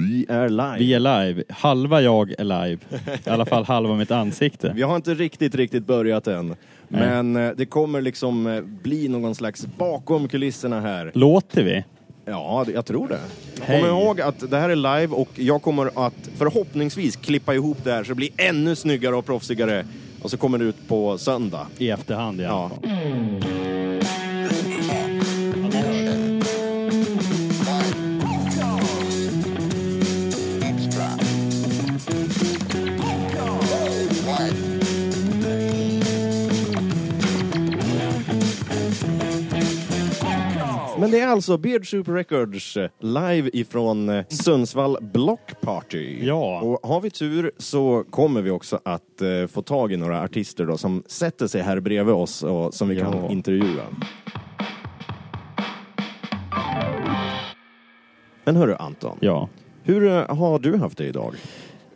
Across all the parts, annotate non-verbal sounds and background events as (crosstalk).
Vi är live. Vi är live. Halva jag är live. (laughs) I alla fall halva mitt ansikte. Vi har inte riktigt, riktigt börjat än. Men eh, det kommer liksom eh, bli någon slags bakom kulisserna här. Låter vi? Ja, jag tror det. Hej. Kom ihåg att det här är live och jag kommer att förhoppningsvis klippa ihop det här så det blir ännu snyggare och proffsigare. Och så kommer det ut på söndag. I efterhand i alla Ja. Men det är alltså Beard Soup Records eh, live ifrån eh, Sundsvall Block Party. Ja. Och har vi tur så kommer vi också att eh, få tag i några artister då som sätter sig här bredvid oss och som vi Ja. kan intervjua. Men hörru Anton, Ja. hur har du haft det idag?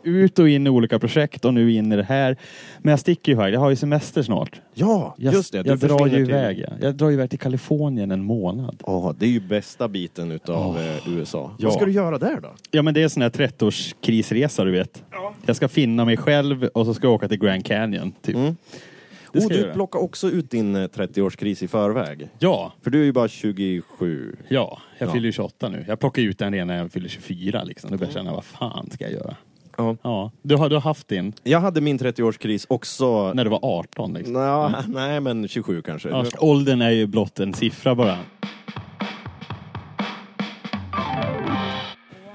Ut och in i olika projekt och nu in i det här. Men jag sticker ju iväg. Jag har ju semester snart. Ja, Jag, just det. Du jag drar ju till- iväg. ja. Jag drar ju iväg till Kalifornien en månad. Ja, det är ju bästa biten utav eh, USA. Ja. Vad ska du göra där då? Ja men det är en sån här 30-årskrisresa du vet. Jag ska finna mig själv och så ska jag åka till Grand Canyon. Typ. Mm. Och jag du plockar också ut din eh, 30-årskris i förväg. Ja, För du är ju bara 27. ja. Jag Ja. fyller ju 28 nu. Jag plockar ut den redan när jag fyller 24 liksom. Då börjar jag känna, vad fan ska jag göra? Ja. Ja. Du har, du har haft din Jag hade min 30-årskris också. när du var 18 liksom. Nå, Nej, men 27 kanske. Ja, åldern är ju blott en siffra bara.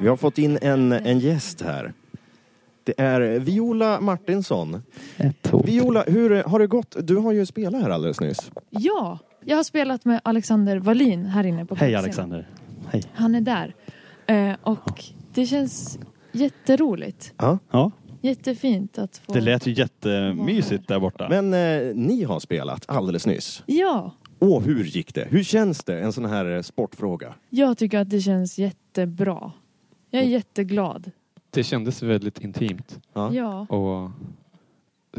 Vi har fått in en, en gäst här. Det är Viola Martinsson. Viola, hur har det gått? Du har ju spelat här alldeles nyss. Ja, jag har spelat med Alexander Wallin här inne på Hej. Alexander. Hej. Han är där. Eh, och det känns jätteroligt. Ja. Ja, Jättefint att få... det lät ju jättemysigt där borta. Men eh, ni har spelat alldeles nyss. Ja, Åh, hur gick det? Hur känns det? En sån här eh, sportfråga. jag tycker att det känns jättebra. Jag är Mm. jätteglad. Det kändes väldigt intimt Ja. Ja. och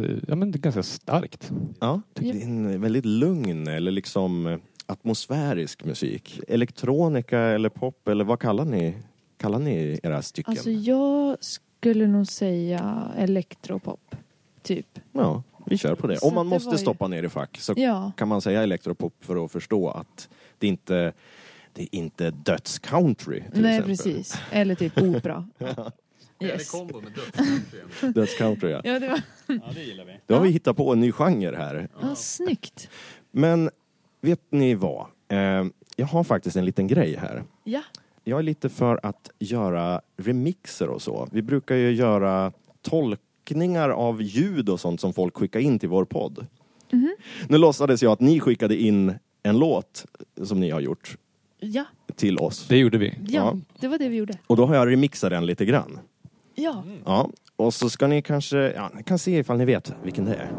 eh, ja, men det är ganska starkt. Ja, det är en väldigt lugn eller liksom eh, atmosfärisk musik. Elektronika eller pop eller vad kallar ni, kallar ni era stycken? Alltså jag skulle nog säga elektropop. Typ. Ja, vi kör på det. Så Om man det måste ju- stoppa ner i fack så Ja. kan man säga elektropop för att förstå att det inte det är inte dödscountry till Nej, exempel. precis. Eller typ opera. (laughs) Yes. (laughs) Dödscountry ja. Ja, det var... Ja, det gillar vi. Då har vi hittat på en ny genre här. Ja, snyggt. Men vet ni vad? Eh, jag har faktiskt en liten grej här. Ja. Jag är lite för att göra remixer och så. Vi brukar ju göra tolkningar av ljud och sånt som folk skickar in till vår podd. Mhm. Nu låtsades jag att ni skickade in en låt som ni har gjort Ja. till oss. Det gjorde vi. ja, Ja. det var det vi gjorde. Och då har jag remixat den lite grann. Ja. Ja, och så ska ni kanske, ja, ni kan se ifall ni vet vilken det är.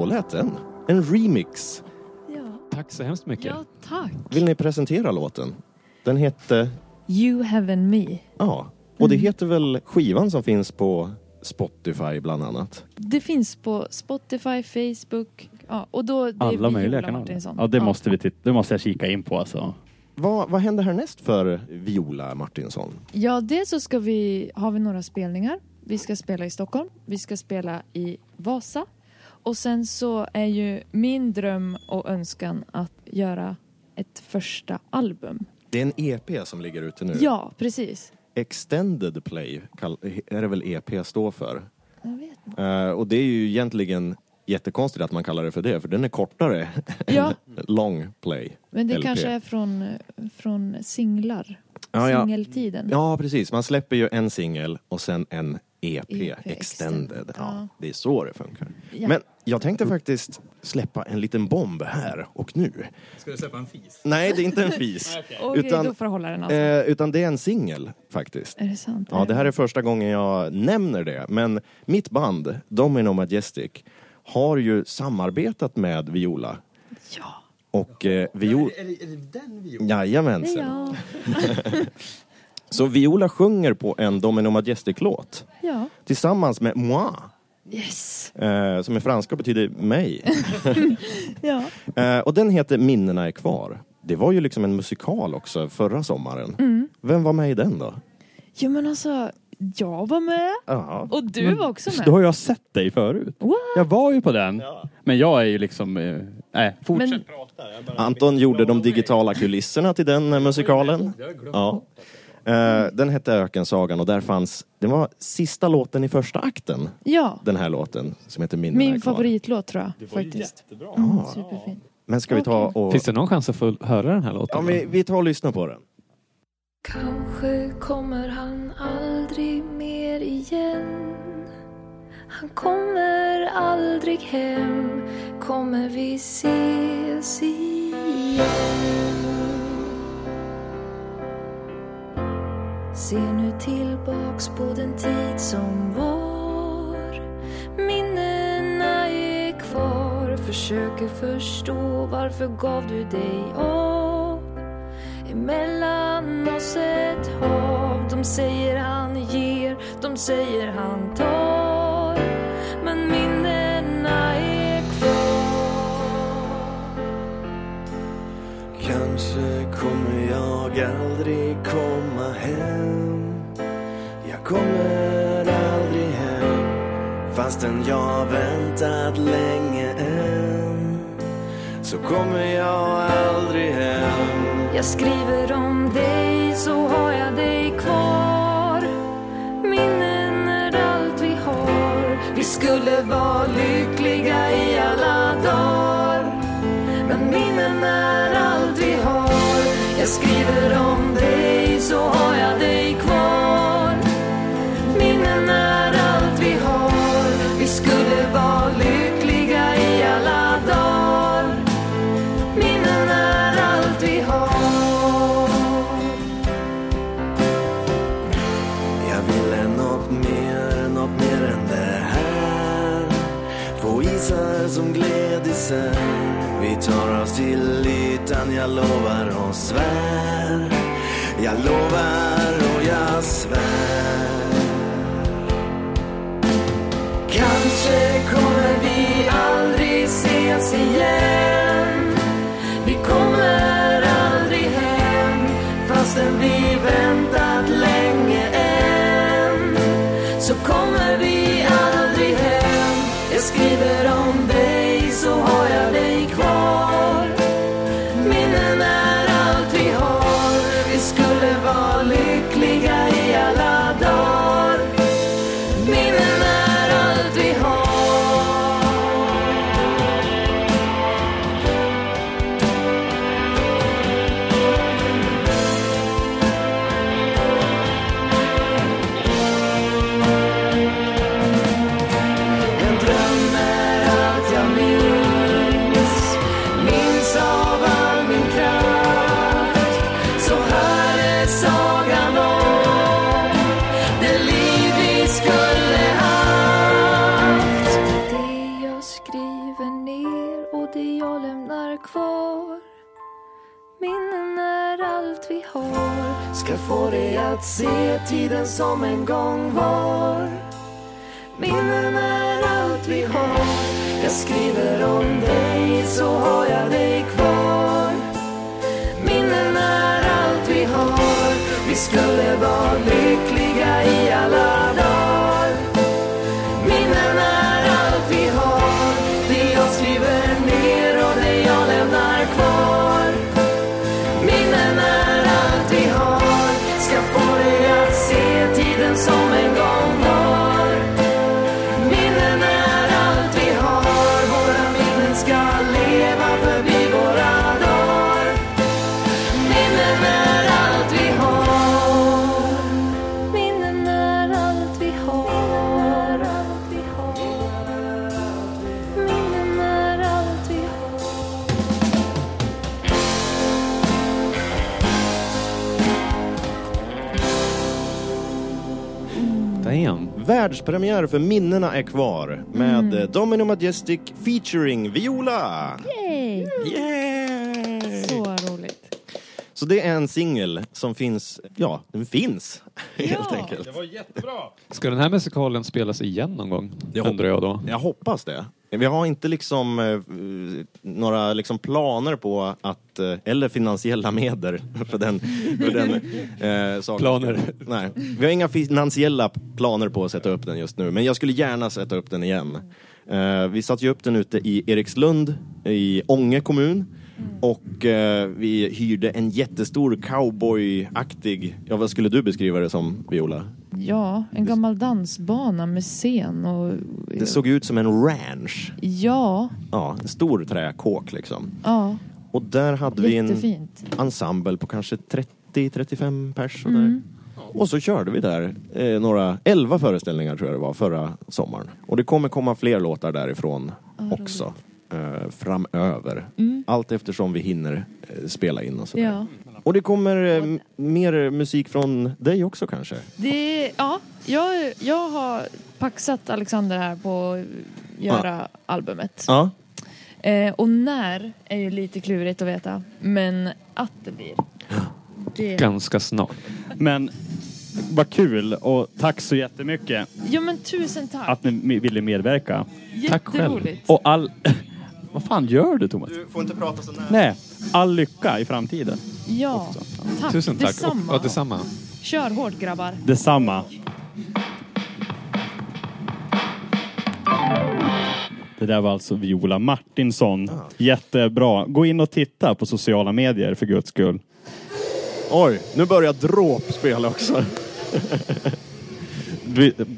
Så lät den. En remix. Ja. Tack så hemskt mycket. ja, tack. Vill ni presentera låten? Den hette, You Heaven Me. ja, och det Mm. heter väl skivan som finns på Spotify bland annat. Det finns på Spotify, Facebook ja, och då det är Alla möjliga kanaler. Ja, det, Måste vi titta, det måste jag kika in på alltså. vad, vad händer härnäst för Viola Martinsson? Ja, dels så ska vi, har vi några spelningar. Vi ska spela i Stockholm, vi ska spela i Vasa. Och sen så är ju min dröm och önskan att göra ett första album. Det är en EP som ligger ute nu. Ja, precis. Extended Play är det väl EP står för. Jag vet inte. Eh, och det är ju egentligen jättekonstigt att man kallar det för det, för den är kortare Ja, än (laughs) Long Play. men det LP. kanske är från, från singlar. Ja, ja. Singeltiden. Ja, precis. Man släpper ju en singel och sen en EP, EP, extended. extended, Ja, det är så det funkar. Ja. Men jag tänkte faktiskt släppa en liten bomb här och nu. Ska du släppa en fis? Nej, det är inte en (laughs) fis. Okej, utan- då får jag hålla den alltså. eh, utan det är en singel faktiskt. är det sant? Ja, det här är första gången jag nämner det. Men mitt band, Domino Majestic, har ju samarbetat med Viola. Ja. Och eh, Viola... Är det, är det den vi gjorde? Jajamensan. Ja. (laughs) (laughs) Så Viola sjunger på en Domino Majestic-låt ja. tillsammans med moi, Yes. eh, som är franska och betyder mig. (laughs) Ja. Eh, och den heter Minnena är kvar. Det var ju liksom en musikal också förra sommaren. Mm. Vem var med i den då? Jo men alltså, jag var med Ja. och du var också Då med. har jag sett dig förut. What? Jag var ju på den. Men jag är ju liksom... eh, Nej, fortsätt Men- prata. Jag bara- Anton gjorde de digitala kulisserna till den musikalen. Ja. Eh, den hette Ökensagan och där fanns, det var sista låten i första akten, Ja, den här låten som heter Minnena är min favoritlåt tror jag Det var faktiskt. jättebra. Mm, superfin. Men ska vi ta och... Finns det någon chans att få höra den här låten? Ja, vi, vi tar och lyssnar på den. Kanske kommer han aldrig mer igen Han kommer aldrig hem Kommer vi ses igen Se nu tillbaks på den tid som var Minnena är kvar. Försöker förstå varför gav du dig av Emellan oss ett hav. De säger han ger, de säger han tar. Men minnena är kvar. Kanske kommer jag aldrig komma hem. Fastän jag väntat länge än Så kommer jag aldrig hem. Jag skriver om dig så har jag dig kvar. Minnen är allt vi har. Vi skulle vara lyckliga i alla dagar. Men minnen är allt vi har. Jag skriver om dig så har jag dig gled Vi tar oss till ytan, jag lovar och svär. Jag lovar att se tiden som en gång var. Minnen är allt vi har. Jag skriver om dig så har jag dig kvar. Minnen är allt vi har. Vi skulle vara lyckliga i alla Världspremiär för Minnena är kvar med mm. Domino Majestic featuring Viola. Yay! Yeah! Så roligt. Så det är en singel som finns, ja, den finns (laughs) helt enkelt. var jättebra! Ska den här musikalen spelas igen någon gång? Jag undrar jag då. Jag hoppas det. Vi har inte liksom eh, några liksom planer på att, eh, eller finansiella medel (laughs) för den, för den eh, saken. Planer. Nej, vi har inga finansiella planer på att sätta upp den just nu, men jag skulle gärna sätta upp den igen. Eh, vi satte ju upp den ute i Erikslund i Ånge kommun. Och eh, vi hyrde en jättestor cowboyaktig, ja vad skulle du beskriva det som Viola? Ja, en gammal dansbana med scen och... Det såg ut som en ranch. Ja, Ja, en stor träkåk liksom. ja. Och där hade vi en Jättefint. ensemble på kanske 30-35 pers. och. Mm. Och så körde vi där eh, några, 11 föreställningar tror jag det var förra sommaren. Och det kommer komma fler låtar därifrån också. Eh, framöver. Mm. Allt eftersom vi hinner eh, spela in och sådär. Ja. Och det kommer eh, mer musik från dig också kanske? Det, ja, jag, jag har paxat Alexander här på att göra albumet. Ja. Eh, och när är ju lite klurigt att veta. Men att det blir. Det. Ganska snart. Men vad kul och tack så jättemycket Ja men tusen tack. att ni ville medverka. tack själv. Jätteroligt. Och all... vad fan gör du Thomas? Du får inte prata så nära. Nej, all lycka i framtiden. Ja, tack. Tusen tack. Detsamma. Och, och detsamma. Kör hårt grabbar. Detsamma. Det där var alltså Viola Martinsson. Jättebra. Gå in och titta på sociala medier för guds skull. Oj, nu börjar dråp spela också.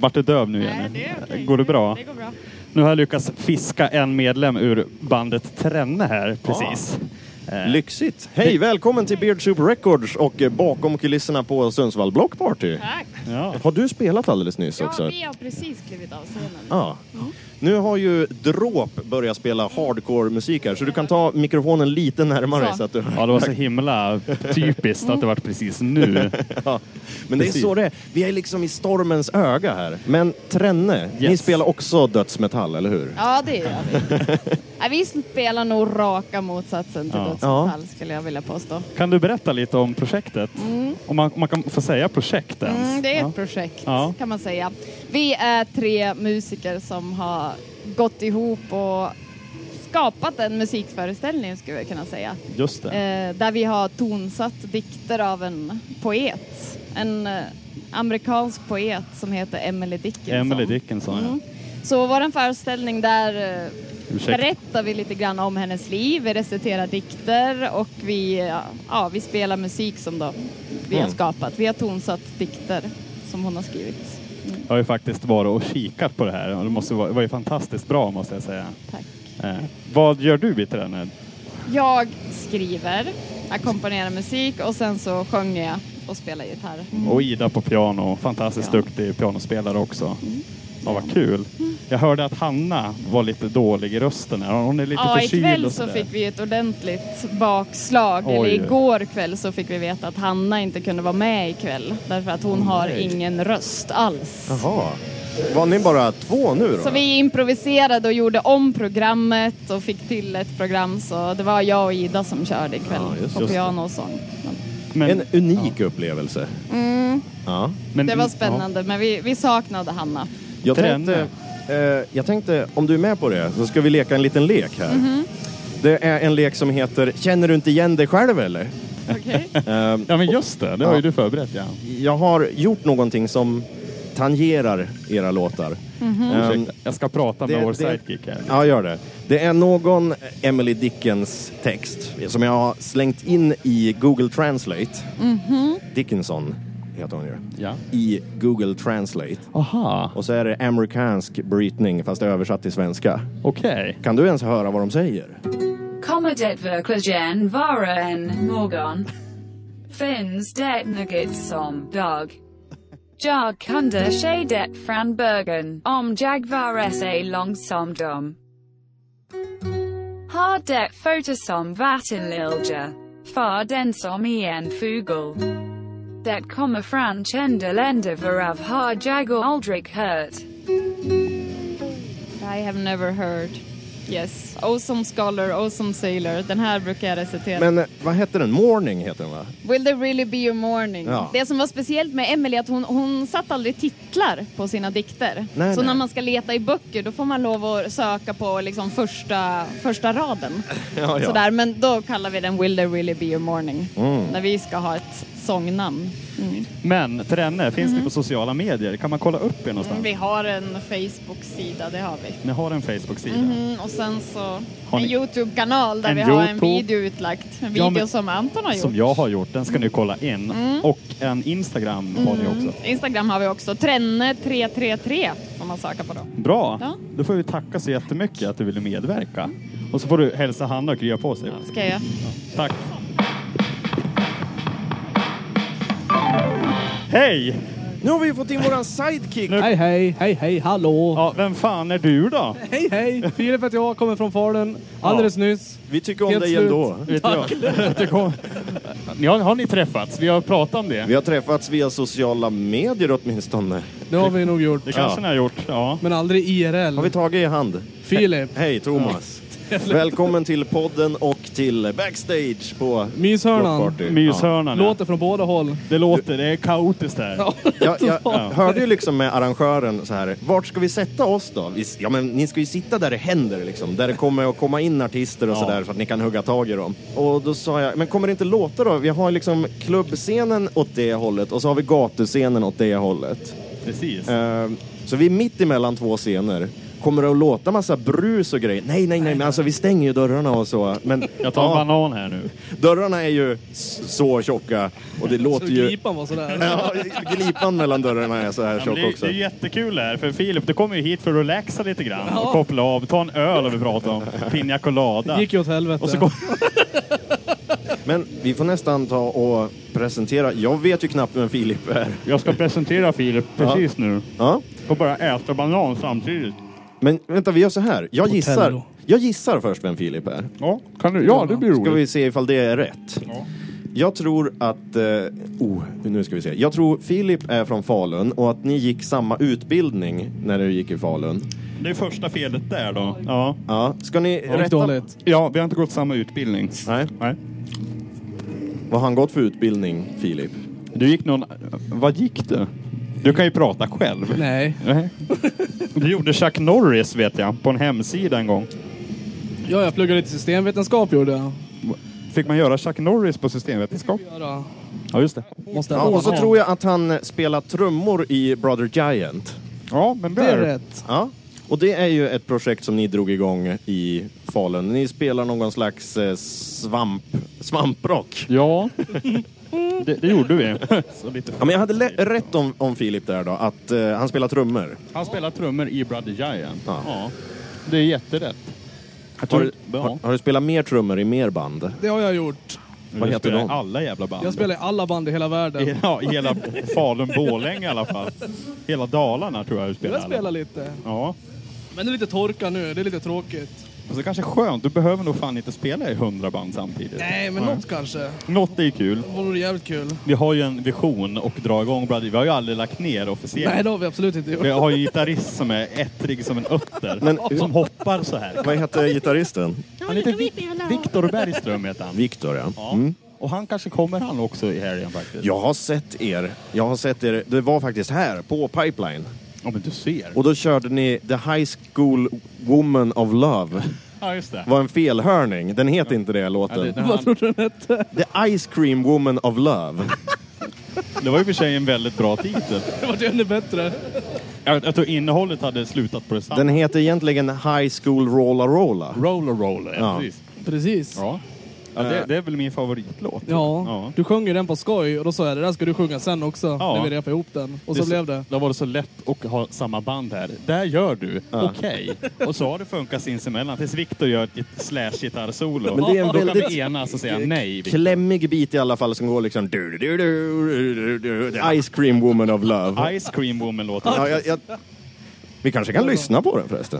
Vart du döv nu Jenny? Går det bra? Det går bra. Nu har jag lyckats fiska en medlem ur bandet Trenne här precis. Eh, Lyxigt! Hej, välkommen till Beard Soup Records och eh, bakom kulisserna på Sundsvall Block Party. Tack! ja. Har du spelat alldeles nyss Ja, också? vi har precis klivit av scenen. Ja. Nu har ju Dråp börjat spela hardcore-musik här, så du kan ta mikrofonen lite närmare. Så. Så. att du... ja, det var så himla typiskt att det vart precis nu. (laughs) ja. Men det är Precis. så det är. Vi är liksom i stormens öga här. Men Trenne, ni Yes. spelar också dödsmetall, eller hur? Ja, det gör vi. (laughs) Nej, vi spelar nog raka motsatsen till Ja. dödsmetall skulle jag vilja påstå. Kan du berätta lite om projektet? Om man, man kan få säga projekt ens? Mm, det är Ja. ett projekt Ja. kan man säga. Vi är tre musiker som har gått ihop och skapat en musikföreställning skulle jag kunna säga. Just det. Eh, där vi har tonsatt dikter av en poet. En eh, amerikansk poet som heter Emily Dickinson. Emily Dickinson, Mm. Så vår föreställning där eh, Ursäkta. berättar vi lite grann om hennes liv, vi reciterar dikter och vi, ja, vi spelar musik som då vi har Mm. skapat. Vi har tonsatt dikter som hon har skrivit. Mm, Jag har ju faktiskt varit och kikat på det här och det måste vara, det var ju fantastiskt bra måste jag säga. tack. Eh, vad gör du vid Trenne? Jag skriver, ackompanjerar musik och sen så sjunger jag och spelar gitarr. Och Ida på piano, fantastiskt Ja. duktig pianospelare också. Ja, vad kul. Jag hörde att Hanna var lite dålig i rösten. här. Hon är lite Ja, förkyld ikväll och så sådär. fick vi ett ordentligt bakslag. Oj. Eller igår kväll så fick vi veta att Hanna inte kunde vara med ikväll. Därför att hon har nej. ingen röst alls. Jaha. Var ni bara två nu då? Så vi improviserade och gjorde om programmet och fick till ett program. Så det var jag och Ida som körde ikväll Ja, just på det. piano och sång. Men, En unik upplevelse. Mm, Ja. men, det var spännande, men vi, vi saknade Hanna. Jag tänkte, eh, jag tänkte, om du är med på det, så ska vi leka en liten lek här. Det är en lek som heter Känner du inte igen dig själv eller? Okej. Ehm, Ja men just det, det har Ja. ju du förberett ja. jag har gjort någonting som tangerar era låtar. Ehm, Ursäkta, jag ska prata med det- vår det- sidekick här. Ja, gör det. Det är någon Emily Dickens text som jag har slängt in i Google Translate. Dickinson heter hon ju. Ja. I Google Translate. Aha, Och så är det amerikansk brytning fast översatt till svenska. okej. Kan du ens höra vad de säger? Kommer det verkligen vara en morgon? Finns det något som dag? Jag kunde se det från början om jag var så långsam dum. Har det foto som vattenlilja för den som är en fugel. Det kommer från kända länder varav har jag aldrig hört. I have never heard. Yes. Awesome scholar, awesome sailor. Den här brukar jag recitera. Men eh, vad heter den? Morning heter den va? Will there really be a morning? Ja. Det som var speciellt med Emily är att hon, hon satt aldrig titlar på sina dikter. Nej, så nej. när man ska leta i böcker då får man lov att söka på liksom första, första raden. (laughs) Ja, Sådär, men då kallar vi den Will there really be a morning? Mm. När vi ska ha ett sångnamn. Mm. Men Trenne, finns ni på sociala medier? Kan man kolla upp er någonstans? Vi har en Facebook-sida, det har vi. Ni har en Facebook-sida. Mhm, och sen så Har en Youtube-kanal där En vi har en video utlagt. En Ja, video men- som Anton har gjort. Som jag har gjort, den ska ni kolla in. Mm. Och en Instagram har ni också. Instagram har vi också. Trenne333 får man söka på då. Bra! Ja. Då får vi tacka så jättemycket att du ville medverka. Och så får du hälsa Hanna och krya på sig. Ska jag? Tack! Hej! Nu har vi ju fått in våran sidekick. Nu- Hej, hej, hej, hej, hallå! Ja, vem fan är du då? Hej, hej! Filip heter jag, kommer från Falun alldeles nyss. Vi tycker om Helt dig slut. ändå. Vet jag. Det kom- Ni har, har ni träffats? Vi har pratat om det. Vi har träffats via sociala medier åtminstone. Det har vi nog gjort. Det kanske Ja. ni har gjort, ja. Men aldrig IRL. Har vi tagit i hand? Filip, Hej Thomas! (laughs) Välkommen till podden och till backstage på myshörnan. Myshörnan. ja. Låter från båda håll. Det låter, det är kaotiskt här. Ja. Ja, jag (laughs) Ja. hörde ju liksom med arrangören så här, vart ska vi sätta oss då? Vi, ja men ni ska ju sitta där det händer liksom, där det kommer att komma in artister och Ja. sådär så att ni kan hugga tag i dem. Och då sa jag, men kommer det inte låta då? Vi har liksom klubbscenen åt det hållet och så har vi gatuscenen åt det hållet. Precis. Ehm, så vi är mitt emellan två scener. Kommer det att låta massa brus och grejer? Nej, nej, nej, men alltså vi stänger ju dörrarna och så. Men Jag tar en ja, banan här nu. dörrarna är ju så tjocka och det Så låter ju... glipan var sådär. Ja, glipan mellan dörrarna är så här Ja, men tjock det, är- också. det är jättekul här, för Filip, du kommer ju hit för att relaxa lite grann och koppla av. Ta en öl och vi pratar om. Pina colada. Det gick ju åt helvete. Och så kom, (laughs) Men vi får nästan ta och presentera. Jag vet ju knappt vem Filip är. jag ska presentera Filip precis nu. Ja. Och bara äta banan samtidigt. Men vänta, vi gör så här. Jag gissar, jag gissar först vem Filip är. Ja, kan du? Ja, det blir Ska roligt. vi se ifall det är rätt. Ja. Jag tror att... Eh, oh, nu ska vi se. Jag tror Filip är från Falun och att ni gick samma utbildning när du gick i Falun. Det är första felet där då. Ja. Ja. Ska ni rätta... dåligt. ja, vi har inte gått samma utbildning. Nej. Nej. Vad har han gått för utbildning, Filip? Du gick någon... Vad gick du? Du kan ju prata själv. Nej. Nej. Du gjorde Chuck Norris vet jag, på en hemsida en gång. Ja, jag pluggade lite systemvetenskap gjorde jag. Fick man göra Chuck Norris på systemvetenskap? Göra. Ja, just det. Måste Ja, och så tror jag att han spelar trummor i Brother Giant. Ja, men Det är rätt. Ja. Och det är ju ett projekt som ni drog igång i Falun. Ni spelar någon slags eh, svamp, svamprock. Ja, (laughs) det, det gjorde vi. (laughs) Så lite. Ja, men jag hade rätt om, om Filip där då, att eh, han spelar trummor. Han spelar trummor i Brother Giant. Ja. Ja. Det är jätterätt. Jag Har du, ja. har, har du spelat mer trummor i mer band? Det har jag gjort. vad Du heter spelar de? alla jävla band. Jag spelar i alla band i hela världen. Ja, i hela Falun-Borlänge i alla fall. Hela Dalarna tror jag du spelar. Jag spelar lite. Ja. Men det är lite torka nu, det är lite tråkigt. Och så kanske skönt, du behöver nog fan inte spela i hundra band samtidigt. Nej, men något kanske. Något är ju kul. Det vore jävligt kul. Vi har ju en vision och dra igång Brother. Vi har ju aldrig lagt ner officiellt. Nej, det har vi absolut inte gjort. Vi har ju en gitarrist som är ettrig som en utter. Men- som hoppar så här. Vad heter gitarristen? Han heter Vi- Viktor Bergström heter han. Viktor, ja. Ja. Mm. Och han kanske kommer han också i helgen faktiskt. Jag har sett er. Jag har sett er. Det var faktiskt här, på Pipeline. Ja men du ser. Och då körde ni The High School Woman of Love. Ja, just det. var en felhörning. Den heter inte det, låten. Ja, det- Vad tror du den hette? The Ice Cream Woman of Love. Det var ju för sig en väldigt bra titel. Det var ännu bättre. Jag, jag tror innehållet hade slutat på detsamma. Den heter egentligen High School Rolla Rolla. Roller Roller, ja, Ja. precis. Precis. Ja. Ja, det, det är väl min favoritlåt. Ja, Ja. du sjöng ju den på skoj och då sa jag det där ska du sjunga sen också Ja. när vi repade ihop den. Och så Det- blev det. Då var det så lätt att ha samma band här. Där gör du, Ja. okej. Och så har det funkat sinsemellan tills Viktor gör ett slash-gitarrsolo. Men det är en Då kan väldigt- vi enas och säga nej. Viktor. Klämmig bit i alla fall som går liksom... Du, du, du, du, du, du, The Ice Cream Woman of Love. Ice Cream Woman låter Ja, jag, jag... Vi kanske kan lyssna på den förresten.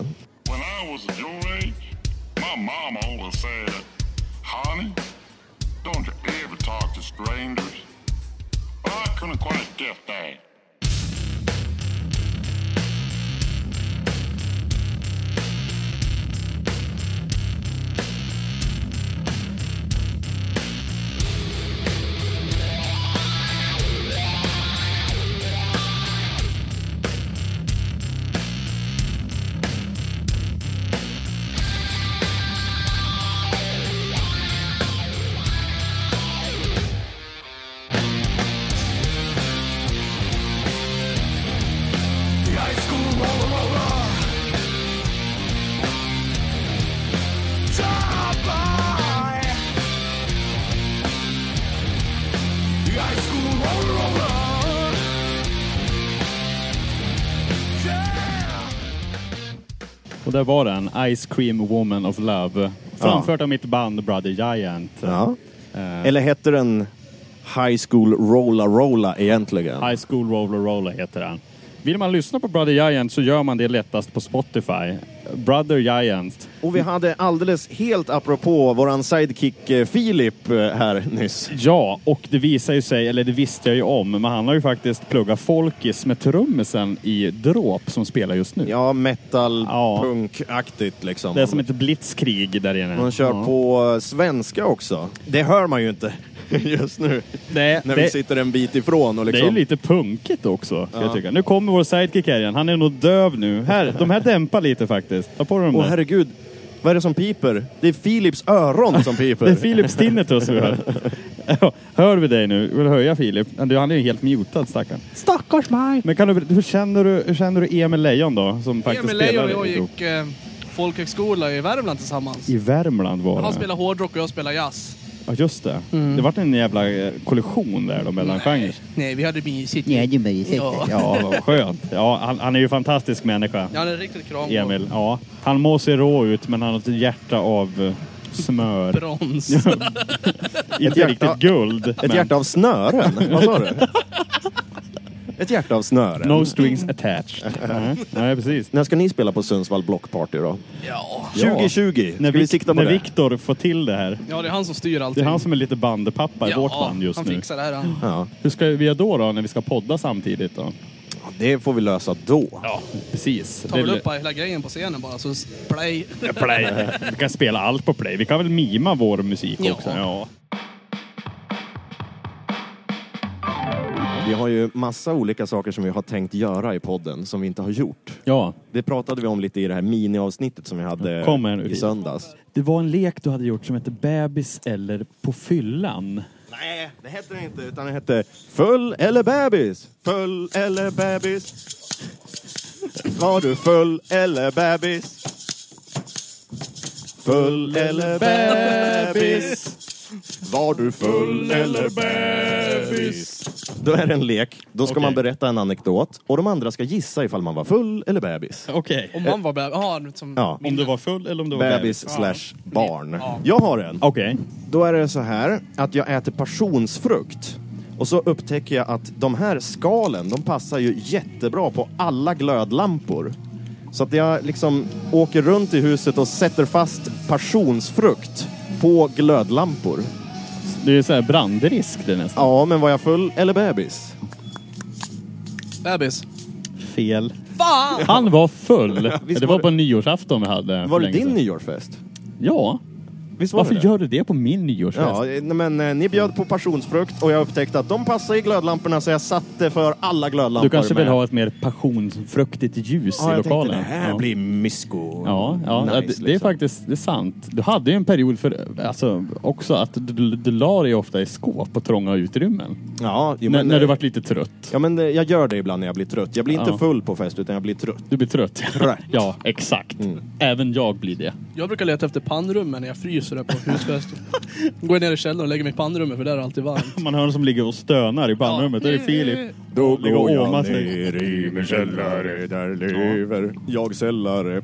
When I was your age, my mama always said, talk to. I couldn't quite get that. Och där var den, Ice Cream Woman of Love. Framfört av mitt band Brother Giant. Ja. Eh, Eller hette den High School Rolla Rolla egentligen? High School Roller Roller heter den. Vill man lyssna på Brother Giant så gör man det lättast på Spotify. Brother Giant. Och vi hade alldeles helt apropå våran sidekick eh, Filip eh, här nyss. Ja, och det visar ju sig, eller det visste jag ju om, men han har ju faktiskt pluggat folkis med trummisen i Dråp som spelar just nu. Ja, metal, Ja. punk-aktigt liksom. Det är som ett blitzkrig där inne. Man kör Ja. på svenska också. Det hör man ju inte (laughs) just nu. Det, När vi det, sitter en bit ifrån och det är liksom... lite punkigt också, ska Ja. jag tycka. Nu kommer vår sidekick här igen. Han är nog döv nu. Här, de här dämpar lite faktiskt. Ta på dig de Åh där. herregud, vad är det som piper? Det är Philips öron som piper. (laughs) Det är Philips tinnitus vi hör. Hör vi dig nu? Vill du höja Filip? Han är ju helt mutad stackarn. Stackars mig! Men kan du, hur, känner du, hur känner du Emil Lejon då? Som faktiskt Emil Lejon spelar och jag gick eh, folkhögskola i Värmland tillsammans. I Värmland var Han det. spelar hårdrock och jag spelar jazz. Ja, just det. Mm. Det vart en jävla eh, kollision där då mellan genrer. Nej, vi hade mysigt. Ja, det blir säkert. Ja. Ja, vad skönt. Ja, han, han är ju en fantastisk människa, Ja, han är riktigt kram. Emil. Ja. Han må se rå ut, men han har ett hjärta av eh, smör. Brons. (laughs) Inte hjärta- riktigt guld. Ett men hjärta av snören? Vad sa du? (laughs) Ett hjärta av snören? No strings attached. (laughs) Nej, Nej, precis. När ska ni spela på Sundsvall Blockparty då? Ja. 2020? Ska När, vi Vic- sikta på när det? Viktor får till det här. ja, det är han som styr Det allting. är han som är lite bandepappa i vårt band just han nu. fixar det här. Han. Ja, Hur ska vi göra då, då när vi ska podda samtidigt då? det får vi lösa då. Ja, precis. Tar väl upp hela grejen på scenen bara, så play. Play. Vi kan spela allt på play. Vi kan väl mima vår musik Ja. också. Ja. Vi har ju massa olika saker som vi har tänkt göra i podden som vi inte har gjort. ja. Det pratade vi om lite i det här miniavsnittet som vi hade Kom här nu, i Filip. söndags. Det var en lek du hade gjort som hette Bebis eller På fyllan. Nej, det hette det inte, utan det hette Full eller bebis? Full eller bebis? Var du full eller bebis? Full eller bebis? Var du full eller bebis? Då är det en lek. Då ska Okej. man berätta en anekdot och de andra ska gissa ifall man var full eller bebis. Okej. Om man var bebis. Jaha, som... Ja, Om du var full eller om du var bebis bebis? slash barn. Ja. Jag har en. Okej. Då är det så här att jag äter passionsfrukt. Och så upptäcker jag att de här skalen, de passar ju jättebra på alla glödlampor. Så att jag liksom åker runt i huset och sätter fast passionsfrukt på glödlampor. Det är så här brandrisk det nästan. Ja, men var jag full eller bebis? Bebis. Fel. Fan! Han var full. (laughs) Visst det var var det- på nyårsafton vi hade. för Var det länge din sedan. nyårsfest? Ja. Visst var Varför det gör du det på min nyårsfest? Ja, eh, men eh, ni bjöd på passionsfrukt och jag upptäckte att de passar i glödlamporna så jag satte för alla glödlampor Du kanske vill med. ha ett mer passionsfruktigt ljus Ja, i jag lokalen? tänkte det här ja. blir mysko. Ja, ja nice, det, det är liksom. faktiskt det är sant. Du hade ju en period för, alltså, också att du, du la dig ofta i skåp på trånga utrymmen. Ja, jo, när, men, när du eh, varit lite trött. Ja, men eh, jag gör det ibland när jag blir trött. Jag blir inte Ja. full på fest, utan jag blir trött. Du blir trött. Trött. ja, exakt. Mm. Även jag blir det. Jag brukar leta efter pannrummen när jag fryser där på husfester. Går ner i källaren och lägger mig i pannrummet för där är det alltid varmt. Man hör någon som ligger och stönar i pannrummet. Då är det Filip. Då Ligger och går jag sig. ner i min källare, där lever jag sällare.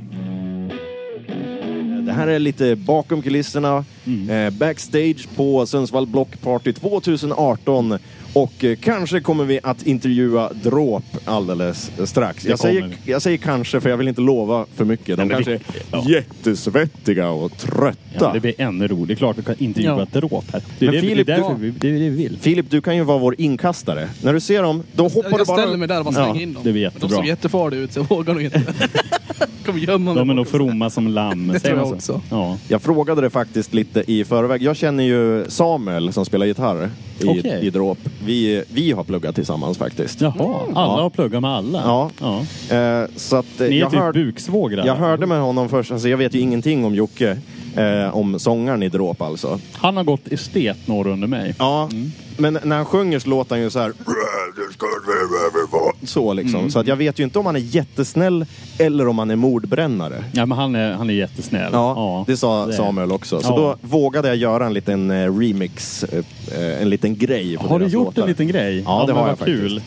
Det här är lite bakom kulisserna, Mm. eh, backstage på Sundsvall Block Party 2018. Och eh, kanske kommer vi att intervjua Dråp alldeles strax. Jag säger, jag säger kanske för jag vill inte lova för mycket. De kanske vi- är ja. jättesvettiga och trötta. Ja, det blir ännu roligare. Det är klart du kan intervjua Ja. dråp här. Det är, Men det, Filip, det är därför du- vi, det är det vi vill. Filip, du kan ju vara vår inkastare. När du ser dem, då hoppar du Jag bara... ställer mig där och bara slänger Ja, in dem. det blir Men De jättebra. såg jättefarliga ut så jag vågar nog inte. (laughs) kommer gömma mig. De är nog fromma som lamm. Det tror jag också. Ja. Jag frågade det faktiskt lite i förväg. Jag känner ju Samuel som spelar gitarr i, Okej. i Dråp. Vi, vi har pluggat tillsammans faktiskt. Jaha, alla har pluggat med alla? Ja. ja. Eh, så att, eh, Ni är jag, typ hörde, buksvågrar. jag hörde med honom först, alltså jag vet ju ingenting om Jocke, eh, om sångaren i Dråp alltså. Han har gått estet några under mig. Ja, Mm. men när han sjunger så låter han ju så här. Så liksom. Mm. Så att jag vet ju inte om han är jättesnäll eller om han är mordbrännare. Ja, men han är, han är jättesnäll. Ja, det sa det är- Samuel också. Så Ja. då vågade jag göra en liten eh, remix, eh, eh, en liten grej på Har du gjort låtar. en liten grej? Ja, det har jag faktiskt. kul.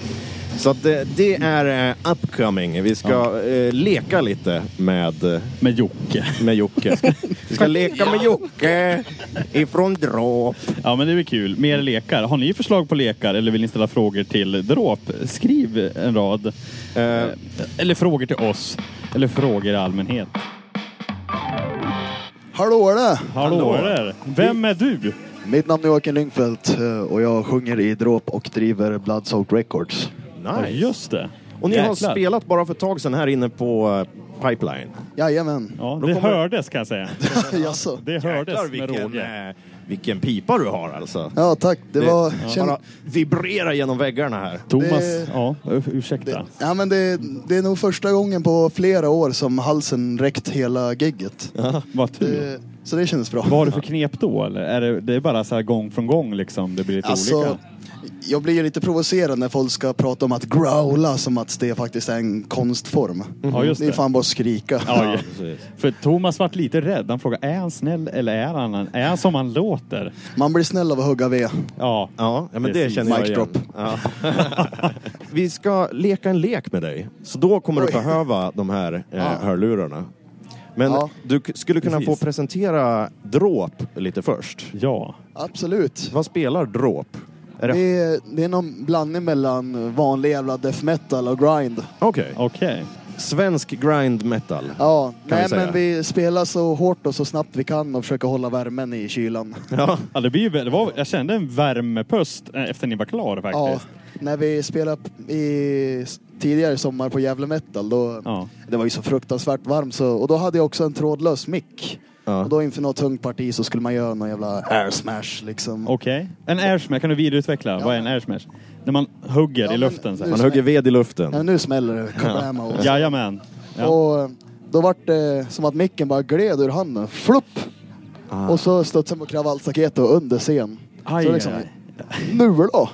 Så att det, det är eh, upcoming. Vi ska eh, leka lite med, eh, Med Jocke. med Jocke. Vi ska leka med Jocke ifrån Dråp. Ja, men det är kul. Mer lekar. Har ni förslag på lekar eller vill ni ställa frågor till Dråp? Skriv en rad. Eh, Eller frågor till oss. Eller frågor i allmänhet. Hallå där! Hallå där! Vem är du? Mitt namn är Joakim Lyngfeldt eh, och jag sjunger i Dråp och driver Bloodsoaked Records. Ja, nice. just det. Och ni har Jäklar. spelat bara för ett tag sedan här inne på eh, Pipeline. Jajamän. Ja, Då det kommer- hördes kan jag säga. (laughs) Jaså? Det hördes Jäklar med vilken, råge. eh, vilken pipa du har alltså. Ja, tack. Det var... Ja. Känn... Bara vibrerar genom väggarna här. Thomas, Det- ja, ur- ursäkta. Det, ja, men det, det är nog första gången på flera år som halsen räckt hela gigget. Ja, vad tur. Det, så det kändes bra. Vad har du för knep då? Eller är det, det är bara så här gång från gång liksom? Det blir lite Alltså, olika? Jag blir ju lite provocerad när folk ska prata om att growla som att det faktiskt är en konstform. Ja, just det är fan bara att skrika. Ja, ja. För Thomas vart lite rädd. Han frågade, är han snäll eller är han, är han som han låter? Man blir snäll av att hugga ved. Ja, Ja, men det Precis. känner jag Mic igen. drop. Ja. (laughs) Vi ska leka en lek med dig. Så då kommer du Oj. behöva de här eh, Ja. hörlurarna. Men Ja. du k- skulle kunna Precis. få presentera Dråp lite först. ja. Absolut. Vad spelar Dråp? Är det... Det är, det är någon blandning mellan vanlig jävla death metal och grind. Okej. Okej. Svensk grind metal. Ja, Kan vi nej säga. men vi spelar så hårt och så snabbt vi kan och försöker hålla värmen i kylan. (laughs) Ja. Ja, det blir ju, det var, jag kände en värmepust eh, efter ni var klara Ja, faktiskt. när vi spelade i tidigare sommar på Gävle Metal då, Ja. det var ju så fruktansvärt varmt så, och då hade jag också en trådlös mick. Ja. Och då inför något tungt parti så skulle man göra någon jävla air smash liksom. Okej. En air smash, kan du vidareutveckla? Vad är en air smash? När man hugger Ja, i men luften så nu- här. Man hugger ved i luften. Ja, nu smäller det, kablam och Jajamän. Ja. Och eh, då vart det som att micken bara gled ur handen. Flupp! Ah. Och så studsade på kravallstaketet och under scen. Aj, så liksom, aj. nu då?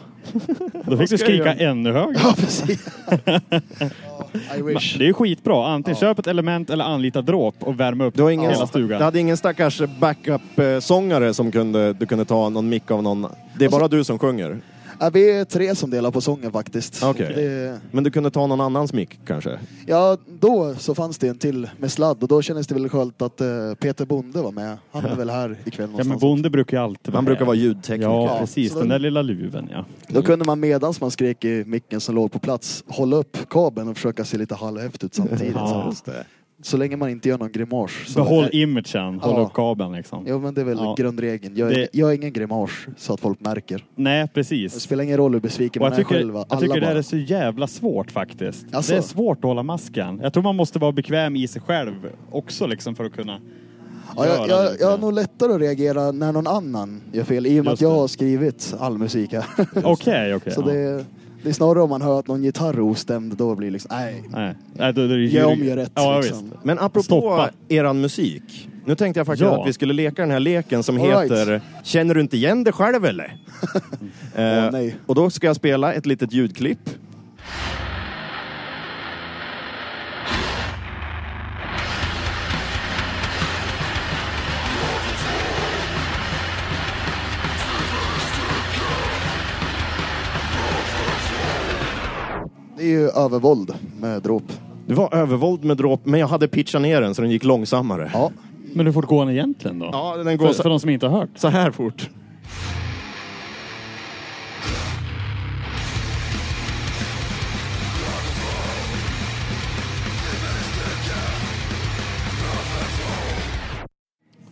Då fick du skrika ännu högre. Ja, precis. (laughs) I wish. Det är skitbra. Antingen köp ett element eller anlita dråp och värma upp Du, har ingen, hela stugan. du hade ingen stackars backup-sångare som kunde, du kunde ta någon mick av någon. Det är bara du som sjunger. Ja, vi är tre som delar på sången faktiskt. Okej. Det, Men du kunde ta någon annans mick kanske? ja, då så fanns det en till med sladd och då kändes det väl skönt att eh, Peter Bonde var med. Han är väl här ikväll Ja, någonstans. men Bonde brukar ju alltid vara Man brukar med. vara ljudtekniker. Ja, Ja, precis. så Den då- där lilla luven, ja. Då kunde man medans man skrek i micken som låg på plats hålla upp kabeln och försöka se lite halvhäftigt ut samtidigt. Ja. så, Just det. Så länge man inte gör någon grimas. Så Behåll imagen, håll Ja. upp kabeln liksom. Jo men det är väl Ja. grundregeln. Jag, Det- jag är ingen grimas så att folk märker. Nej, Det precis. spelar ingen roll hur besviken Och man jag är tycker, själv. jag Alla tycker det bara, här är så jävla svårt faktiskt. Alltså? Det är svårt att hålla masken. Jag tror man måste vara bekväm i sig själv också liksom för att kunna Ja, jag, Göra jag, det, jag har nog lättare att reagera när någon annan gör fel i och med Just att jag det. har skrivit all musik här. Okej, okej. (laughs) Så ja. det, det är snarare om man hör att någon gitarr är ostämd, då blir det liksom, nej. Nej, nej då, då Gör om, gör rätt. Ja, liksom. visst. Men apropå Stoppa. eran musik. Nu tänkte jag faktiskt Ja. att vi skulle leka den här leken som All right. heter Känner du inte igen dig själv eller? (laughs) Eh, nej. och då ska jag spela ett litet ljudklipp. Det är ju övervåld med dråp. Det var övervåld med dråp, men jag hade pitchat ner den så den gick långsammare. Ja, Men hur fort går den egentligen då? Ja, den går för, så, för de som inte har hört. så här fort.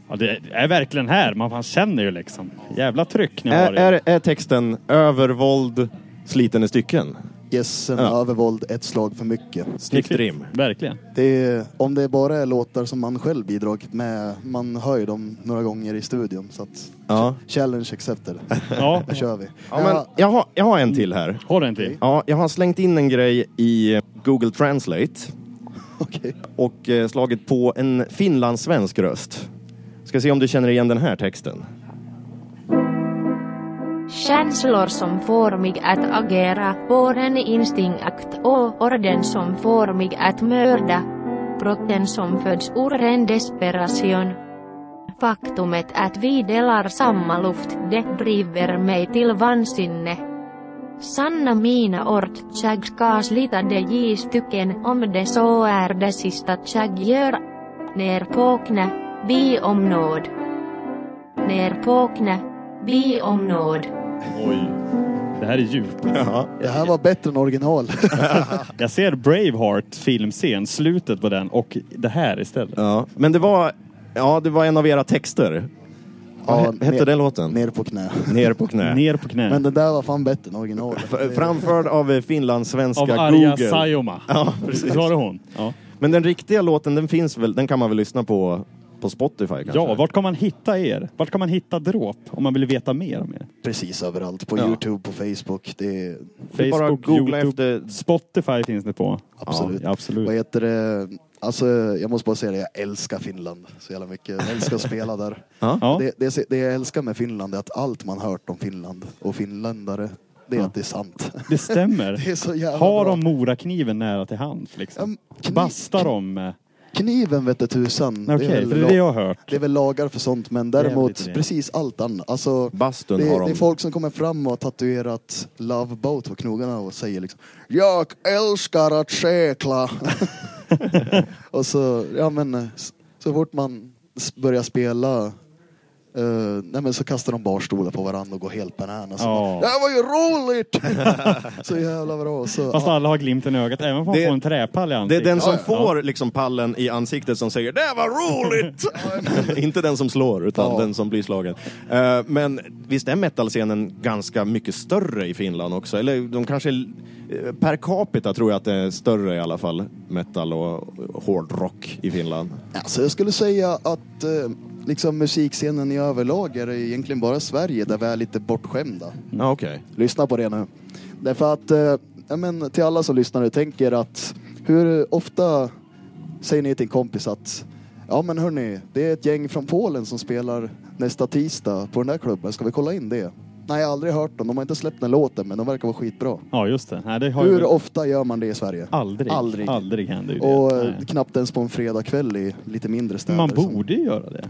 Ja, det är verkligen här. Man fan känner ju liksom. Jävla tryck ni har. Är, är, är texten övervåld sliten i stycken? Gässen, Ja. övervåld, ett slag för mycket. Snyggt rim. Verkligen. Det är, om det bara är låtar som man själv bidragit med, man hör ju dem några gånger i studion. Så att, Ja. challenge accepted. (laughs) Ja, Då kör vi. Ja, men jag, har, jag har en till här. har du en till? Ja, jag har slängt in en grej i Google Translate Okej. och eh, slagit på en finlandssvensk röst. Ska se om du känner igen den här texten. Känslor som får mig att agera, både instinkt och orden som får mig att mörda. Brotten som föds ur en desperation. Faktumet att vi delar samma luft, det driver mig till vansinne. Sanna mina ord, jag ska slita de j-stycken, om det så är det sista jag gör. Ner på knä, be om nåd. Ner på knä, be om nåd. Oj. Det här är djupt. Ja. Det här var bättre än original. (laughs) Jag ser Braveheart filmscen, slutet på den och det här istället. ja. Men det var, ja, det var en av era texter. Vad Ja, he- hette ner- den låten? Ner på knä. Ner på knä. (laughs) Ner på knä. Men den där var fan bättre än original. F- Framförd av eh, Av finlandssvenska Arja Google. Saijonmaa. Ja, precis. Var det hon? Ja. Men den riktiga låten, den finns väl, den kan man väl lyssna på på Spotify kanske? ja, vart kan man hitta er? Vart kan man hitta dråp om man vill veta mer om er? Precis överallt. På Ja. Youtube, på Facebook. Det är Det är bara Facebook, googla Youtube, efter- Spotify finns det på. absolut. Ja, absolut. Vad heter det? Alltså, jag måste bara säga det, jag älskar Finland så jävla mycket. Jag älskar att spela där. Ja. Det, det, det jag älskar med Finland är att allt man hört om Finland och finländare, det är Ja. att det är sant. Det stämmer. (laughs) Det är så jävla Har bra. de morakniven nära till hands liksom? Ja, kniv- Bastar de med... Kniven vete tusan. Okej, för det är det jag har hört. det är väl lagar för sånt men Jävligt däremot idé. precis allt annat. Alltså, Bastun det, har det är de. folk som kommer fram och har tatuerat Love Boat på knogarna och säger liksom Jag älskar att segla. (laughs) och så, ja men s- så fort man s- börjar spela eh, nej men så kastar de barstolar på varandra och går helt bananas. Ja. Det här var ju roligt! (laughs) så jävla bra. Så, Fast ja, alla har glimten i ögat, även om man Det- får en träpall i Det är ansiktet. den som Ja, ja. får liksom pallen i ansiktet som säger det var roligt! (laughs) (laughs) Inte den som slår, utan Ja. den som blir slagen. Eh, men visst är metalscenen ganska mycket större i Finland också? Eller de kanske, eh, per capita tror jag att det är större i alla fall, metal och hårdrock i Finland. Alltså jag skulle säga att eh, liksom musikscenen i överlag är det egentligen bara Sverige där vi är lite bortskämda. Ja, okej. Lyssna på det nu. Därför att, eh, ja, men, till alla som lyssnar nu, tänker att hur ofta säger ni till en kompis att ja men hörni, det är ett gäng från Polen som spelar nästa tisdag på den där klubben, ska vi kolla in det? Nej, jag har aldrig hört dem. De har inte släppt den låten, men de verkar vara skitbra. Ja, just det. Nej, det har jag Hur väl ofta gör man det i Sverige? aldrig. Aldrig. Aldrig händer ju det. Och eh, Nej. knappt ens på en fredagkväll i lite mindre städer. Man som- borde ju göra det.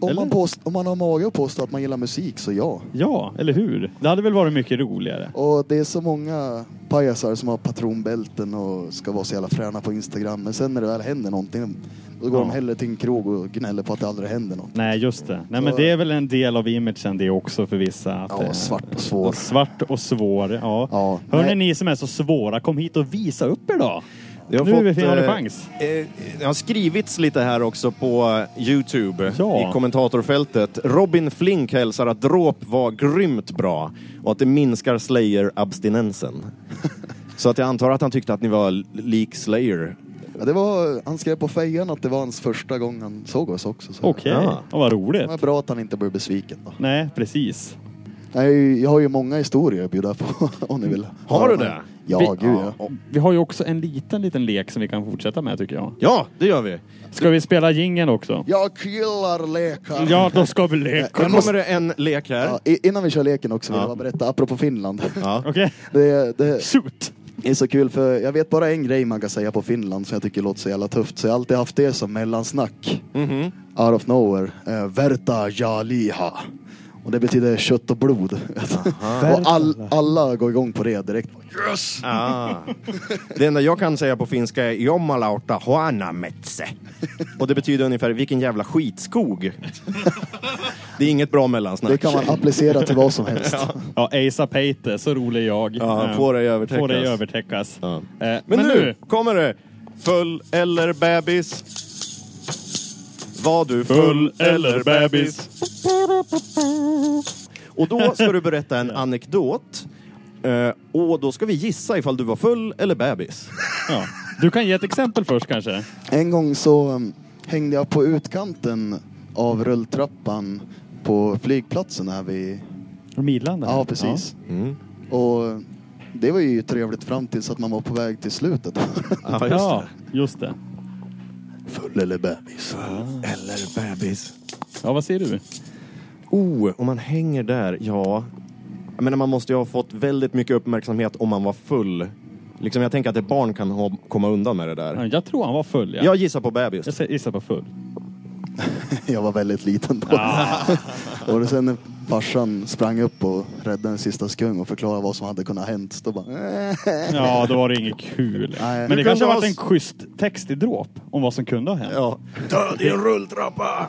Om Eller? man, påst- om man har mage att påstå att man gillar musik, så ja. Ja, eller hur? Det hade väl varit mycket roligare. Och det är så många pajasar som har patronbälten och ska vara så jävla fräna på Instagram. Men sen när det väl händer någonting, då går Ja. de hellre till en krog och gnäller på att det aldrig händer något. Nej, just det. Nej, men Så- det är väl en del av imagen det också för vissa. Att Ja, svart och svår. Svart och svår, ja. Ja, Hörni ni som är så svåra, kom hit och visa upp er då. Det har Nu fått, har ni eh, chans. Eh, det har skrivits lite här också på Youtube Ja. i kommentatorfältet. Robin Flink hälsar att dråp var grymt bra och att det minskar Slayer-abstinensen. (laughs) Så att jag antar att han tyckte att ni var lik Slayer Ja, det var, han skrev på fejan att det var hans första gång han såg oss också. så- Okej, ja. vad Det roligt. var bra att han inte blev besviken. Då. Nej, precis. Nej, jag har ju många historier att bjuda på (laughs) om ni vill. Har du det? Ja, Vi- gud ja. Vi har ju också en liten, liten lek som vi kan fortsätta med tycker jag. Ja, det gör vi. Ska vi spela jingeln också? Jag killar lekar. Ja, då ska vi leka. (laughs) Nu kommer det en lek här. Ja, innan vi kör leken också vill Ja. jag bara berätta, apropå Finland. Ja. (laughs) Okej, Det, det shoot! är så kul för jag vet bara en grej man kan säga på Finland som jag tycker låter så jävla tufft. Så jag har alltid haft det som mellansnack. Mhm. Out of nowhere. Eh, Verta jaliha. Och det betyder kött och blod. (laughs) och all, alla går igång på det direkt. Yes! Ah. Det enda jag kan säga på finska är Jommalauta huanametse. Och det betyder ungefär vilken jävla skitskog. Det är inget bra mellansnack. Det kan man applicera till vad som (laughs) helst. Ja, Asa Peite, så rolig jag. Ja, Eh, får dig övertäckas. Får dig övertäckas. Ja. Eh, Men, men nu, nu, kommer det. Full eller bebis? Var du full, eller bebis? Och då ska du berätta en anekdot. Eh, och då ska vi gissa ifall du var full eller bebis. ja. du kan ge ett exempel först kanske. En gång så um, hängde jag på utkanten av rulltrappan på flygplatsen här vid... Midlanda? Ja, precis. Mm. Och det var ju trevligt fram tills att man var på väg till slutet. Ja, Ja, just ja det. just det. Full eller bebis? Eller bebis. Ja, vad säger du? Oh, om man hänger där, ja. Jag menar, man måste ju ha fått väldigt mycket uppmärksamhet om man var full. Liksom, jag tänker att ett barn kan ha, komma undan med det där. Jag tror han var full. Ja. Jag gissar på bebis. Jag säger- gissar på full. (laughs) jag var väldigt liten då. och sen farsan sprang upp och räddade en sista skung och förklarade vad som hade kunnat hänt. Då bara... Ja, då var det inget kul. Nej. Men det kanske har varit en schysst text i dråp om vad som kunde ha hänt. Ja. Död i en rulltrappa!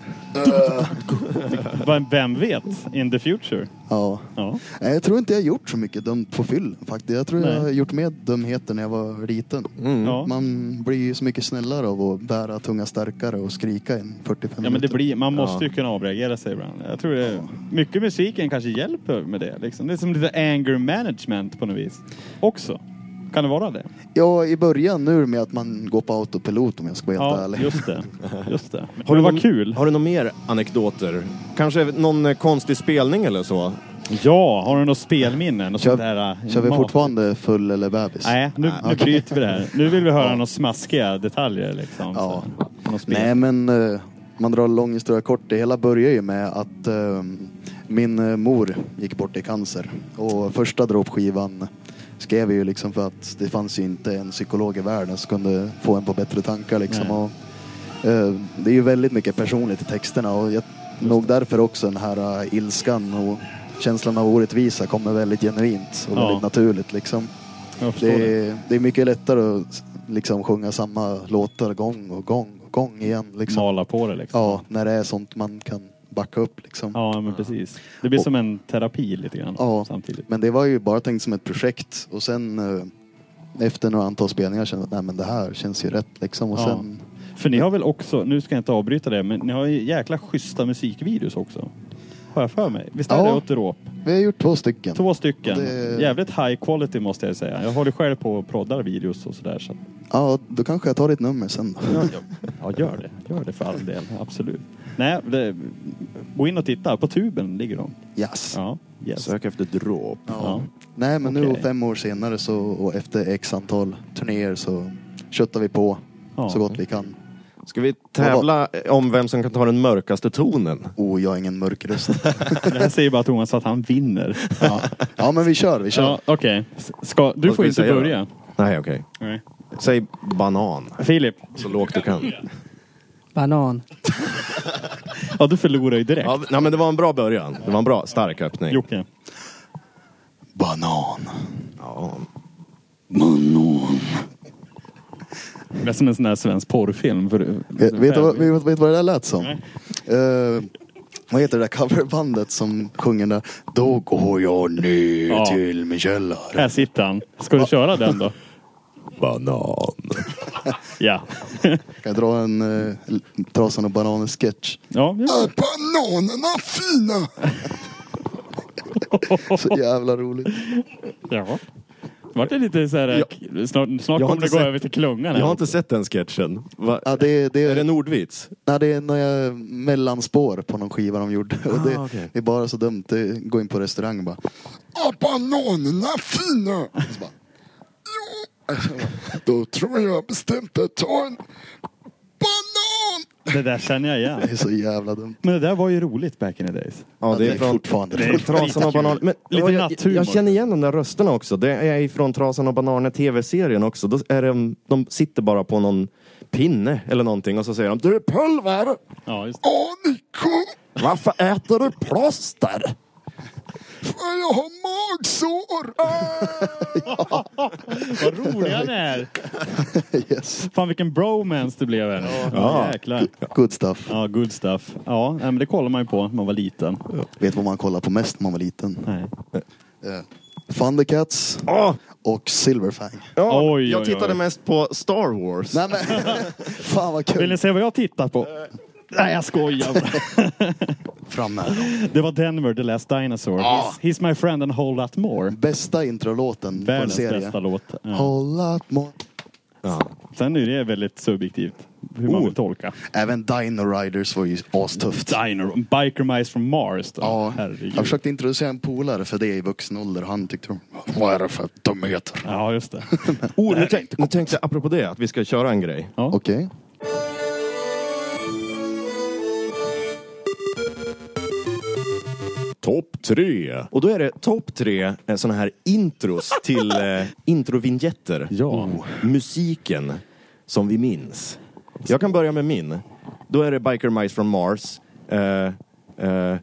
Vem- Vem vet? In the future. Ja. Ja. Nej, Jag tror inte jag har gjort så mycket dumt på fyll faktiskt. Jag tror Nej. jag har gjort mer dumheter när jag var liten. Mm. Ja. Man blir ju så mycket snällare av att bära tunga starkare och skrika i en 45 Ja men det minuter. blir, man måste Ja. ju kunna avreagera sig ibland. Jag tror det, mycket musiken kanske hjälper med det. Liksom. Det är som lite anger management på något vis. Också. Kan det vara det? Ja, i början nu med att man går på autopilot om jag ska vara helt Ja, ärlig. just det. Just det. Har Har du det var någon- kul? Har du några mer anekdoter? Kanske någon eh, konstig spelning eller så? Ja, har du något spelminne? Något Kör- sånt där, äh, Kör vi mat? fortfarande full eller bebis? Nej, nu, nu okej. bryter vi det här. Nu vill vi höra några smaskiga detaljer liksom. Ja. Så. Nej men eh, man drar lång historia kort. Det hela börjar ju med att eh, min eh, mor gick bort i cancer. Och första dråpskivan skrev ju liksom för att det fanns ju inte en psykolog i världen som kunde få en på bättre tankar liksom. Och, eh, det är ju väldigt mycket personligt i texterna och jag, nog därför också den här eh, ilskan och känslan av orättvisa kommer väldigt genuint och Ja. väldigt naturligt liksom. Det det. är, det är mycket lättare att liksom sjunga samma låtar gång och gång och gång igen. Liksom. Mala på det liksom. Ja, när det är sånt man kan backa upp liksom. Ja, men precis. Det blir Och- som en terapi lite grann Ja. samtidigt. Men det var ju bara tänkt som ett projekt och sen eh, efter några antal spelningar kände jag att nej men det här känns ju rätt liksom. Och Ja. sen, För ni har väl också, nu ska jag inte avbryta det, men ni har ju jäkla schyssta musikvideos också. Har jag för mig. Visst är Ja. det åt det råp? vi har gjort två stycken. Två stycken. Det- Jävligt high quality måste jag säga. Jag håller själv på och proddar videos och sådär. Så. Ja, då kanske jag tar ditt nummer sen då. Ja, (laughs) ja, ja, gör det. Gör det för all del. Absolut. Nej, det, gå in och titta. På tuben ligger de. Yes. Ja, yes. Sök efter dråp. Ja. Ja. Nej men nu Okej. fem år senare så, och efter x antal turnéer så köttar vi på Ja. så gott vi kan. Ska vi tävla om vem som kan ta den mörkaste tonen? Oh, jag har ingen mörk röst. (laughs) Det här säger bara Thomas att han vinner. (laughs) ja. ja men vi kör, vi kör. Ja, Okej. Ska, du Vad ska får vi inte säga då? börja. Nej, okej. Nej. Säg banan. Filip. Så lågt du kan. Banan. Ja, du förlorar ju direkt. Ja, nej, men det var en bra början. Det var en bra, stark öppning. Jocke. Banan. Ja. Det är som en sån där svensk porrfilm. För, Vet, vet, du vad, vet, vet vad det där lät som? Eh, vad heter det där coverbandet som sjunger där? Då går jag ner Ja. till min källare. Här sitter han. Ska du köra den då? (laughs) Banan. (laughs) Ja. Kan jag dra en uh, Trasan och bananen-sketch? ja, ja. Är bananerna fina? (laughs) Så jävla roligt. ja. Vart det lite så här, Ja. snart, snart Jag har kommer det gå sett- över till klungan Jag har inte sett den sketchen. Va? Ja, det, det, Är det en ordvits? nej, det är några mellanspår på någon skiva de gjorde. Och det, Ah, okej. det är bara så dumt. Det, gå in på restaurang och bara Ja, bananerna är fina. Så bara, jo. (laughs) Då tror jag jag bestämt att ta en banan. Det där känner jag igen. det är så jävla dumt. Men det där var ju roligt back in the days. Ja, det är från, fortfarande Det är från Trasan och. Banan. Men, Lite jag, natthumor. jag känner igen de där rösterna också. Det är ifrån Trasan och Bananer TV-serien också. Då är det, de sitter bara på någon pinne eller någonting och så säger de Du är pulver! Ja, just Ja, Nico. Varför äter du plåster? Jag har magsår. (laughs) Vad rolig han är! (laughs) yes. Fan vilken bromance det blev här. Ja. Jäklar. Good stuff. Ja, good stuff. Ja, nej, men det kollar man ju på när man var liten. Vet vad man kollade på mest när man var liten? Nej. Eh, Thundercats Åh! och Silverfang. Ja, Oj, jag oj, tittade oj. mest på Star Wars. Nej men, (laughs) fan vad Vill kul. ni se vad jag tittar på? Nej, jag skojar. Fram med dem. Det var Denver, The Last Dinosaur. He's, he's my friend and whole lot more. Bästa introlåten på en Världens serie. bästa låt. Ja. Whole lot more. Ja. Sen är det väldigt subjektivt hur man Oh. vill tolka. Även Dino Riders var ju astufft. Biker Mice from Mars då. Ja, Herregud. jag försökte introducera en polare för det i vuxen ålder. Han tyckte de, vad är det för dumheter? Ja, just det. (laughs) Oh, nu, tänk, nu tänkte jag apropå det att vi ska köra en grej. Ja. Okej. Topp tre. Och då är det topp tre eh, såna här intros till eh, (laughs) introvinjetter. Ja. Musiken som vi minns. Jag kan börja med min. Då är det Biker Mice from Mars. Eh, eh,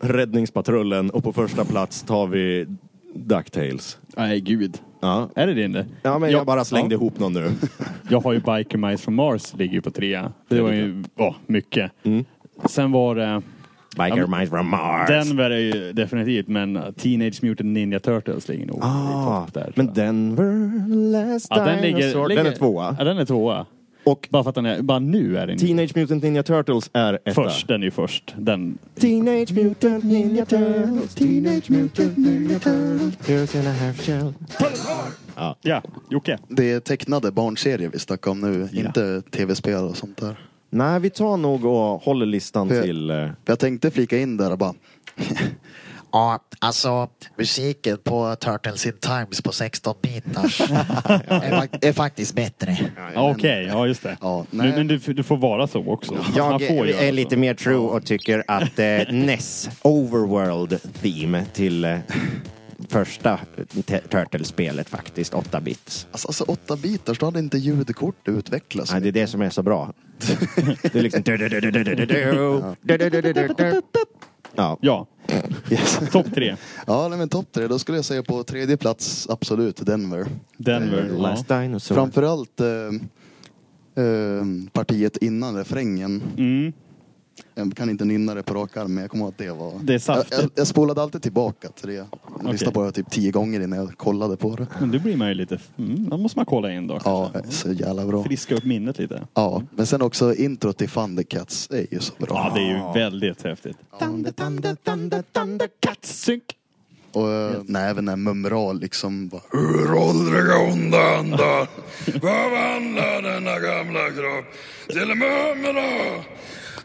Räddningspatrullen och på första plats tar vi DuckTales. Nej, gud. Ja. Är det din? Ja, men jag bara slängde ihop någon nu. (laughs) Jag har ju Biker Mice from Mars, ligger ju på trea. Det var ju, ja, mycket. Mm. Sen var det... Biker Ja, Mice from Mars. Denver är ju definitivt, men Teenage Mutant Ninja Turtles ligger nog Ah, i topp där. men Denver, last ja, den, ligger, ligger, Den är tvåa. Ja, den är tvåa. Och Bara för att den är, bara nu är den Teenage Mutant Ninja Turtles är etta. först. Den är ju först. Den, Teenage Mutant Ninja Turtles, Teenage Mutant Ninja Turtles, here's in a half shell. ja, Jocke. Det är tecknade barnserier vi snackar om nu, Ja. inte tv-spel och sånt där. Nej, vi tar nog och håller listan För- till... eh, För jag tänkte flika in där och bara, (laughs) Ja, alltså musiken på Turtles in Times på 16 bitars (laughs) är, fak- är faktiskt bättre. Ja, Okej, ja just det. ja, Nu, nej. men du, du får vara så också. Man Jag får göra är så. lite mer true och tycker att eh, (laughs) Ness Overworld Theme till eh, första Turtles-spelet faktiskt, 8 bits. Alltså, alltså 8 bitars, då hade inte ljudkort utvecklats. Nej, det är det som är så bra. Det är liksom... Ja. Ja, Yes. topp tre. Ja, nej, men topp tre. Då skulle jag säga på tredje plats, absolut, Denver. Denver. Ja. Last Dinosaur. Framförallt eh, eh, partiet innan refrängen. Mm. Jag kan inte nynna det på rak arm, men jag kommer ihåg att det var... Det är jag, saftigt. jag, jag spolade alltid tillbaka till det. Jag Okej. lyssnade på det typ tio gånger innan jag kollade på det. Men då blir man ju lite... Mm, då måste man kolla in då Ja, kanske. så jävla bra. Friska upp minnet lite. Ja, men sen också intro till Thundercats är ju så bra. Ja, det är ju väldigt häftigt. Thunder, thunder, thunder, thundercats. Synk! Och äh, när även när Mumral liksom bara, Uråldriga onda andar (laughs) förvandlar denna gamla kropp till mumra.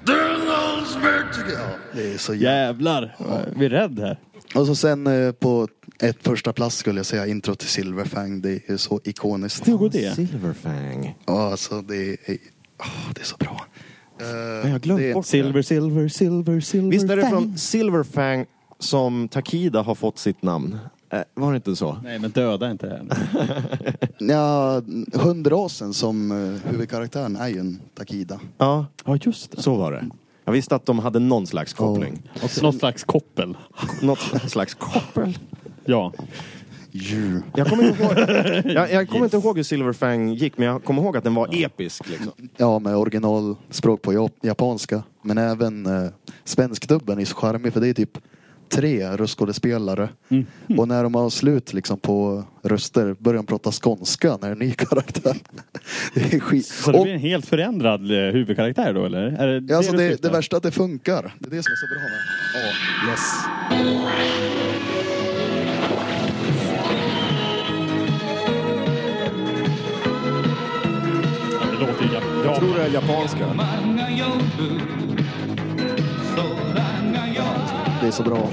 Ja, det är så jävla... Jävlar! Vi är rädd här. Och så sen eh, på ett första plats skulle jag säga intro till Silverfang. Det är så ikoniskt. Hur går det? Silverfang. Ja, alltså det är, åh, det är så bra. Eh, jag har glömt det- bort Silver, silver, silver, silver. Visst är det fang. från Silverfang som Takida har fått sitt namn? Eh, var det inte så? Nej, men döda inte här nu. (laughs) Ja, hundrasen som eh, huvudkaraktären är ju en Takida. Ja, Ja, just det. så var det. Jag visste att de hade någon slags koppling. Och något slags koppel. Något slags koppel. Ja. Djur. Jag kommer inte ihåg, (laughs) jag, jag kommer inte ihåg hur Silverfang gick, men jag kommer ihåg att den var episk. Liksom. Ja, med originalspråk på jap- japanska. Men även eh, svenskdubben är så charmig för det är typ tre röstskådespelare. Mm. Och när de har slut liksom på röster börjar de prata skånska när det är en ny karaktär. (laughs) det är skit. Så det blir en helt förändrad eh, huvudkaraktär då eller? Är det, alltså det, det, det värsta är att det funkar. Det är det som är så bra med oh, yes. Jag tror det är japanska. Det är så bra.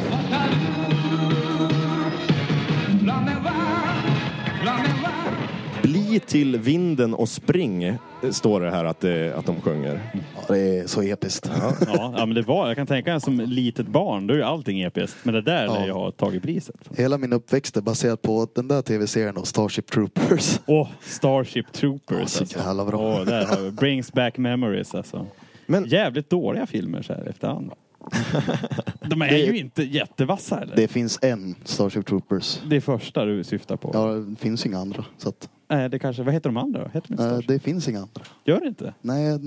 Bli till vinden och spring, eh, står det här att, det, att de sjunger. Ja, det är så episkt. Ja, ja, men det var, jag kan tänka mig som litet barn, då är ju allting episkt. Men det där Ja. lär jag ha tagit priset. Hela min uppväxt är baserad på den där tv-serien och Starship Troopers. Åh, Starship Troopers så alltså. jävla bra. Åh, där har vi, brings back memories alltså. Men, Jävligt dåliga filmer så här efterhand. De är Det- ju inte jättevassa eller? Det finns en Starship Troopers. Det är första du syftar på? Ja, det finns inga andra. Så att, Nej, det kanske, vad heter de andra då? Heter de inte eh, Starship? det finns inga andra. Gör det inte? Nej,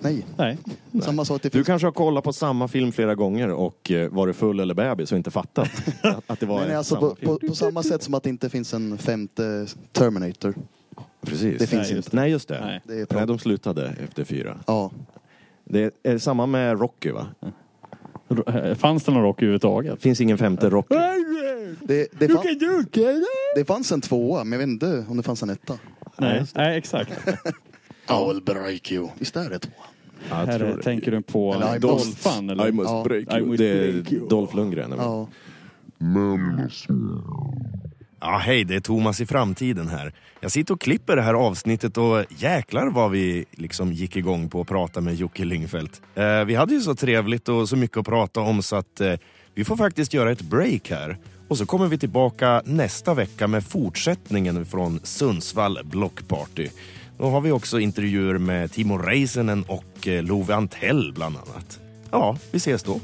nej. Nej. (laughs) Samma sak, det Du finns... kanske har kollat på samma film flera gånger och eh, varit full eller bebis och inte fattat att- (laughs) att det var Nej, nej, alltså samma på, film. på, på samma sätt som att det inte finns en femte Terminator. Precis. Det finns Nej, just inte. Nej, just det. Nej. Det är Nej, de slutade efter fyra. Ja. Det är samma med Rocky, va? Fanns det någon rock överhuvudtaget? finns ingen femte Rocky. Det, det, fann, det fanns en tvåa, men jag vet inte om det fanns en etta. Nej, nej exakt. (laughs) I will break you. Visst är det tvåa? Ja, jag Här tror är, tänker du på Eller I Dolphan? Eller? I must break I you. must Det är. Dolph Lundgren. eller? Ja. Ja, hej, det är Thomas i framtiden här. Jag sitter och klipper det här avsnittet och jäklar vad vi liksom gick igång på att prata med Jocke Lyngfeldt. Eh, vi hade ju så trevligt och så mycket att prata om så att eh, vi får faktiskt göra ett break här. Och så kommer vi tillbaka nästa vecka med fortsättningen från Sundsvall Blockparty. Då har vi också intervjuer med Timo Räisänen och eh, Love Antell bland annat. Ja, vi ses då.